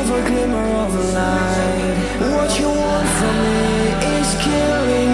of a glimmer of light. What you want from me is killing